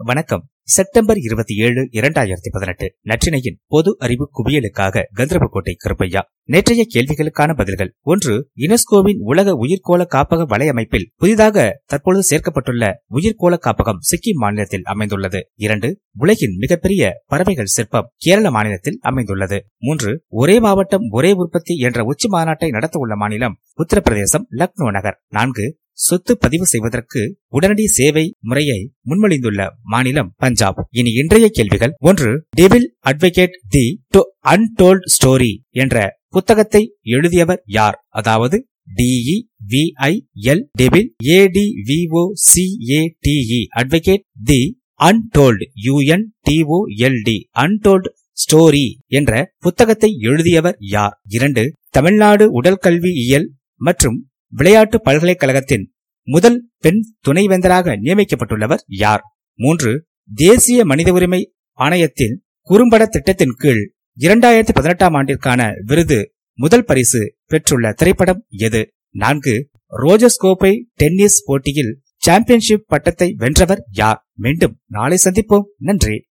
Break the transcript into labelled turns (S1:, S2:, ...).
S1: வணக்கம். செப்டம்பர் இருபத்தி ஏழு இரண்டாயிரத்தி பதினெட்டு. நற்றினையின் பொது அறிவு குவியலுக்காக கந்தரபக்கோட்டை கருப்பையா. நேற்றைய கேள்விகளுக்கான பதில்கள். ஒன்று யுனெஸ்கோவின் உலக உயிர்கோள காப்பக வலையமைப்பில் புதிதாக தற்பொழுது சேர்க்கப்பட்டுள்ள உயிர்கோள காப்பகம் சிக்கிம் மாநிலத்தில் அமைந்துள்ளது. இரண்டு உலகின் மிகப்பெரிய பறவைகள் சிற்பம் கேரள மாநிலத்தில் அமைந்துள்ளது. மூன்று ஒரே மாவட்டம் ஒரே உற்பத்தி என்ற உச்சி மாநாட்டை நடத்த உள்ள மாநிலம் உத்தரப்பிரதேசம் லக்னோ நகர். நான்கு சொத்து பதிவு செய்வதற்கு உடனடி சேவை முறையை முன்மொழிந்துள்ள மாநிலம் பஞ்சாப். இனி இன்றைய கேள்விகள். ஒன்று devil advocate the to untold story என்ற புத்தகத்தை எழுதியவர் யார்? அதாவது D E V I L devil A D V O C A T E advocate the untold U N T O L D untold story என்ற புத்தகத்தை எழுதியவர் யார்? இரண்டு தமிழ்நாடு உடல் கல்வியியல் மற்றும் விளையாட்டு பல்கலைக்கழகத்தின் முதல் பெண் துணைவேந்தராக நியமிக்கப்பட்டுள்ளவர் யார்? மூன்று தேசிய மனித உரிமை ஆணையத்தின் குறும்பட திட்டத்தின் கீழ் இரண்டாயிரத்தி பதினெட்டாம் ஆண்டிற்கான விருது முதல் பரிசு பெற்றுள்ள திரைப்படம் எது? நான்கு ரோஜஸ்கோப்பை டென்னிஸ் போட்டியில் சாம்பியன்ஷிப் பட்டத்தை வென்றவர் யார்? மீண்டும் நாளை சந்திப்போம். நன்றி.